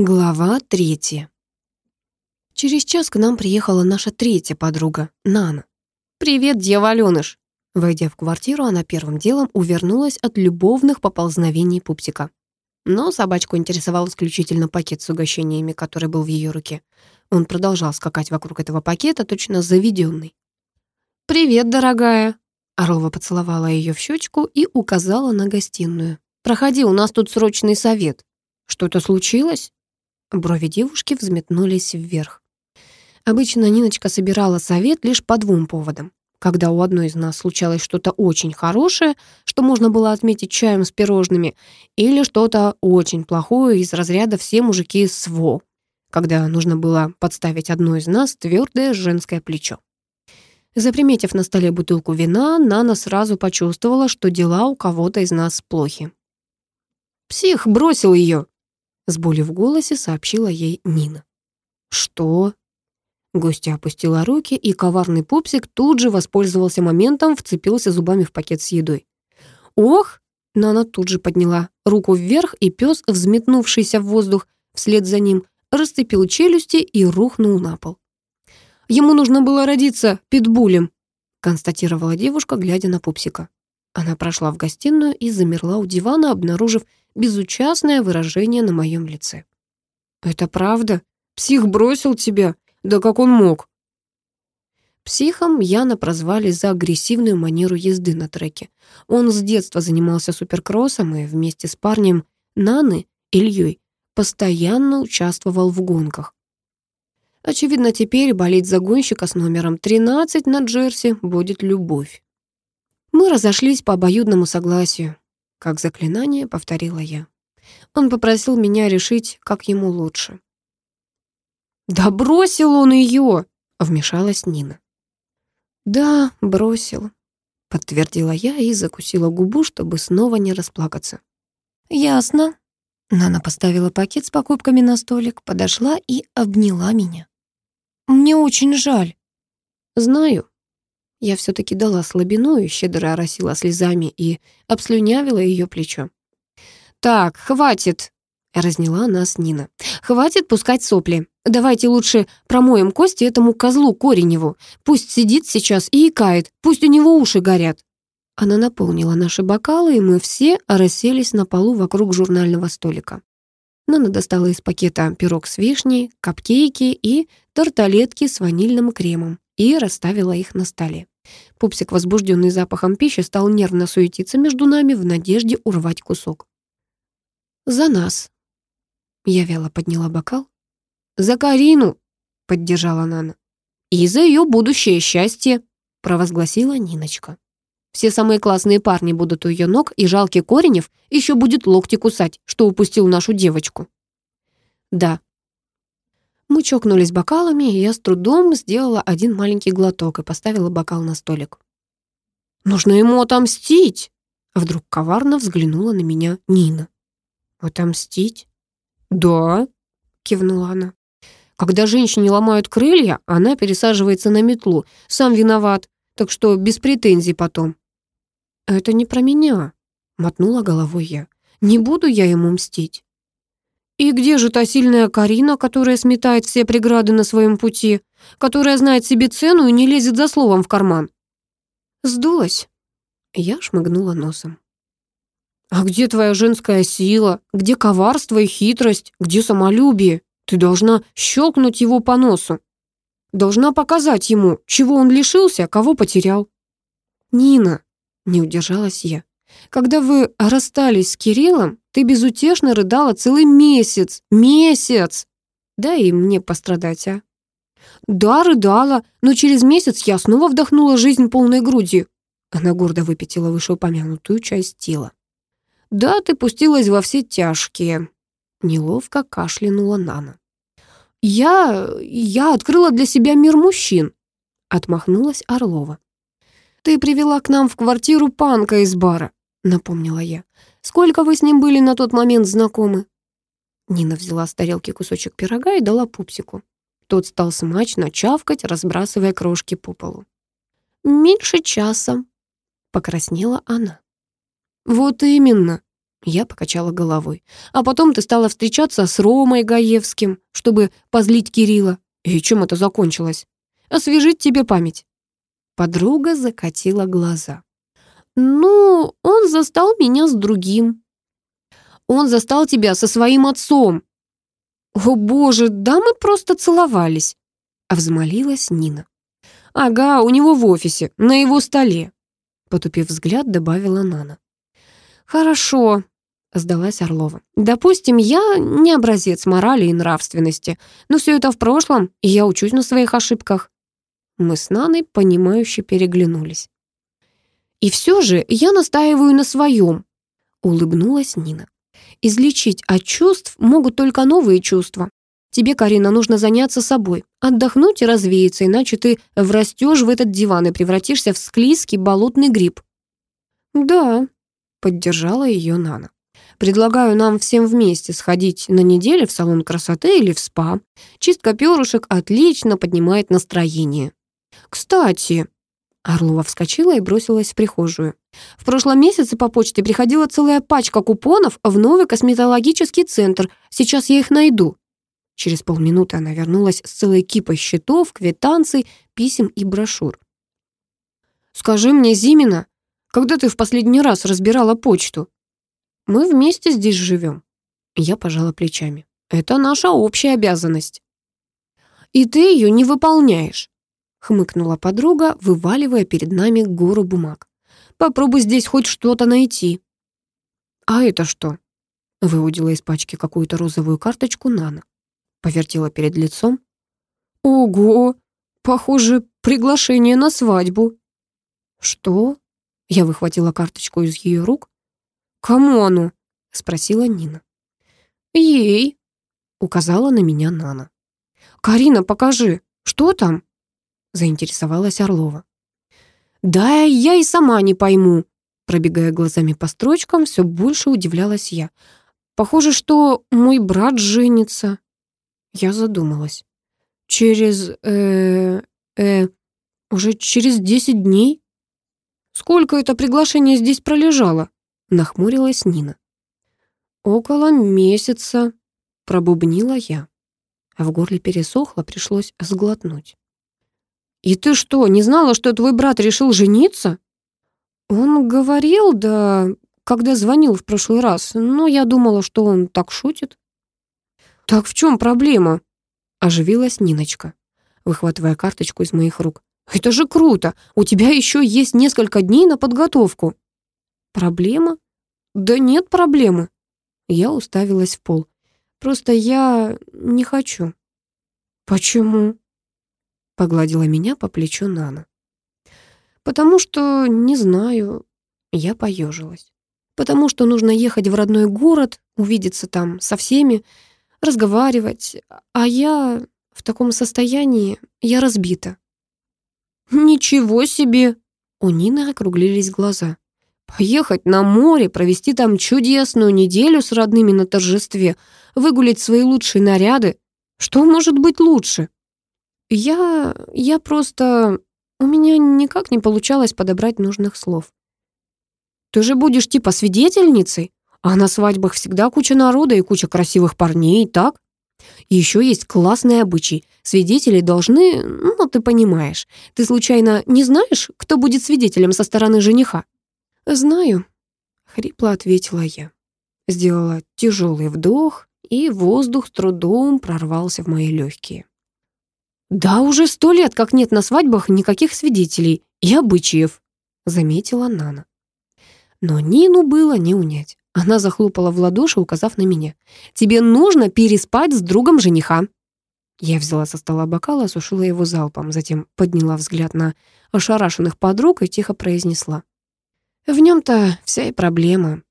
Глава третья. Через час к нам приехала наша третья подруга, Нана. «Привет, дьяволёныш!» Войдя в квартиру, она первым делом увернулась от любовных поползновений пупсика. Но собачку интересовал исключительно пакет с угощениями, который был в ее руке. Он продолжал скакать вокруг этого пакета, точно заведенный. «Привет, дорогая!» Орлова поцеловала ее в щечку и указала на гостиную. «Проходи, у нас тут срочный совет». «Что-то случилось?» Брови девушки взметнулись вверх. Обычно Ниночка собирала совет лишь по двум поводам. Когда у одной из нас случалось что-то очень хорошее, что можно было отметить чаем с пирожными, или что-то очень плохое из разряда «все мужики СВО», когда нужно было подставить одно из нас твердое женское плечо. Заприметив на столе бутылку вина, Нана сразу почувствовала, что дела у кого-то из нас плохи. «Псих бросил ее!» С болью в голосе сообщила ей Нина. «Что?» Гостья опустила руки, и коварный пупсик тут же воспользовался моментом, вцепился зубами в пакет с едой. «Ох!» Нана тут же подняла руку вверх, и пес, взметнувшийся в воздух вслед за ним, расцепил челюсти и рухнул на пол. «Ему нужно было родиться питбулем», констатировала девушка, глядя на пупсика. Она прошла в гостиную и замерла у дивана, обнаружив безучастное выражение на моем лице. «Это правда? Псих бросил тебя? Да как он мог?» Психом Яна прозвали за агрессивную манеру езды на треке. Он с детства занимался суперкроссом и вместе с парнем Наны, Ильей, постоянно участвовал в гонках. Очевидно, теперь болеть за гонщика с номером 13 на Джерси будет любовь. Мы разошлись по обоюдному согласию. Как заклинание, повторила я. Он попросил меня решить, как ему лучше. «Да бросил он ее!» — вмешалась Нина. «Да, бросил», — подтвердила я и закусила губу, чтобы снова не расплакаться. «Ясно». Нана поставила пакет с покупками на столик, подошла и обняла меня. «Мне очень жаль». «Знаю», я все-таки дала слабину и щедро оросила слезами и обслюнявила ее плечо. «Так, хватит!» — разняла нас Нина. «Хватит пускать сопли. Давайте лучше промоем кости этому козлу Кореневу. Пусть сидит сейчас и икает, пусть у него уши горят». Она наполнила наши бокалы, и мы все расселись на полу вокруг журнального столика. Нана достала из пакета пирог с вишней, капкейки и тарталетки с ванильным кремом и расставила их на столе. Пупсик, возбужденный запахом пищи, стал нервно суетиться между нами в надежде урвать кусок. «За нас!» Я вяло подняла бокал. «За Карину!» — поддержала Нана. «И за ее будущее счастье!» — провозгласила Ниночка. «Все самые классные парни будут у ее ног, и жалкий Коренев еще будет локти кусать, что упустил нашу девочку». «Да, мы чокнулись бокалами, и я с трудом сделала один маленький глоток и поставила бокал на столик. «Нужно ему отомстить!» Вдруг коварно взглянула на меня Нина. «Отомстить?» «Да», — кивнула она. «Когда женщине ломают крылья, она пересаживается на метлу. Сам виноват, так что без претензий потом». «Это не про меня», — мотнула головой я. «Не буду я ему мстить». И где же та сильная Карина, которая сметает все преграды на своем пути, которая знает себе цену и не лезет за словом в карман? Сдулась. Я шмыгнула носом. А где твоя женская сила? Где коварство и хитрость? Где самолюбие? Ты должна щелкнуть его по носу. Должна показать ему, чего он лишился, кого потерял. Нина, не удержалась я. Когда вы расстались с Кириллом, ты безутешно рыдала целый месяц. Месяц! Дай и мне пострадать, а. Да, рыдала, но через месяц я снова вдохнула жизнь полной грудью. Она гордо выпятила вышеупомянутую часть тела. Да, ты пустилась во все тяжкие. Неловко кашлянула Нана. Я... я открыла для себя мир мужчин. Отмахнулась Орлова. Ты привела к нам в квартиру панка из бара напомнила я. «Сколько вы с ним были на тот момент знакомы?» Нина взяла с тарелки кусочек пирога и дала пупсику. Тот стал смачно чавкать, разбрасывая крошки по полу. «Меньше часа», — покраснела она. «Вот именно», Я покачала головой. А потом ты стала встречаться с Ромой Гаевским, чтобы позлить Кирилла. И чем это закончилось? Освежить тебе память. Подруга закатила глаза. «Ну, он застал меня с другим». «Он застал тебя со своим отцом». «О боже, да мы просто целовались», — взмолилась Нина. «Ага, у него в офисе, на его столе», — потупив взгляд, добавила Нана. «Хорошо», — сдалась Орлова. «Допустим, я не образец морали и нравственности, но все это в прошлом, и я учусь на своих ошибках». Мы с Наной, понимающе переглянулись. «И все же я настаиваю на своем», — улыбнулась Нина. «Излечить от чувств могут только новые чувства. Тебе, Карина, нужно заняться собой, отдохнуть и развеяться, иначе ты врастешь в этот диван и превратишься в склизкий болотный гриб». «Да», Поддержала ее Нана. Предлагаю нам всем вместе сходить на неделю в салон красоты или в спа. Чистка перышек отлично поднимает настроение. Кстати, Орлова вскочила и бросилась в прихожую. В прошлом месяце по почте приходила целая пачка купонов в новый косметологический центр. Сейчас я их найду. Через полминуты она вернулась с целой кипой счетов, квитанций, писем и брошюр. «Скажи мне, Зимина, когда ты в последний раз разбирала почту? Мы вместе здесь живем. Я пожала плечами. Это наша общая обязанность. И ты ее не выполняешь, хмыкнула подруга, вываливая перед нами гору бумаг. Попробуй здесь хоть что-то найти. А это что? Выудила из пачки какую-то розовую карточку Нана. Повертела перед лицом. Ого, похоже, приглашение на свадьбу. Что? Я выхватила карточку из ее рук. «Кому оно?» — спросила Нина. «Ей», — указала на меня Нана. «Карина, покажи, что там?» — заинтересовалась Орлова. «Да я и сама не пойму», — пробегая глазами по строчкам, все больше удивлялась я. «Похоже, что мой брат женится». Я задумалась. «Через... э... э... уже через десять дней?» «Сколько это приглашение здесь пролежало?» — нахмурилась Нина. «Около месяца», — пробубнила я. А в горле пересохло, пришлось сглотнуть. «И ты что, не знала, что твой брат решил жениться?» «Он говорил, да, когда звонил в прошлый раз, но я думала, что он так шутит». «Так в чем проблема?» — оживилась Ниночка, выхватывая карточку из моих рук. Это же круто! У тебя еще есть несколько дней на подготовку. Проблема? Да нет проблемы. Я уставилась в пол. Просто я не хочу. Почему? Погладила меня по плечу Нана. Потому что, не знаю, я поежилась. Потому что нужно ехать в родной город, увидеться там со всеми, разговаривать. А я в таком состоянии, я разбита. «Ничего себе!» У Нины округлились глаза. «Поехать на море, провести там чудесную неделю с родными на торжестве, выгулять свои лучшие наряды. Что может быть лучше?» «Я... я просто... У меня никак не получалось подобрать нужных слов. Ты же будешь типа свидетельницей, а на свадьбах всегда куча народа и куча красивых парней, так?» Еще есть классный обычай. Свидетели должны, ну, ты понимаешь. Ты случайно не знаешь, кто будет свидетелем со стороны жениха? Знаю, хрипло ответила я. Сделала тяжелый вдох, и воздух с трудом прорвался в мои легкие. «Да уже сто лет, как нет на свадьбах никаких свидетелей и обычаев», — заметила Нана. Но Нину было не унять. Она захлопала в ладоши, указав на меня. «Тебе нужно переспать с другом жениха». Я взяла со стола бокал, осушила его залпом, затем подняла взгляд на ошарашенных подруг и тихо произнесла. «В нем-то вся и проблема.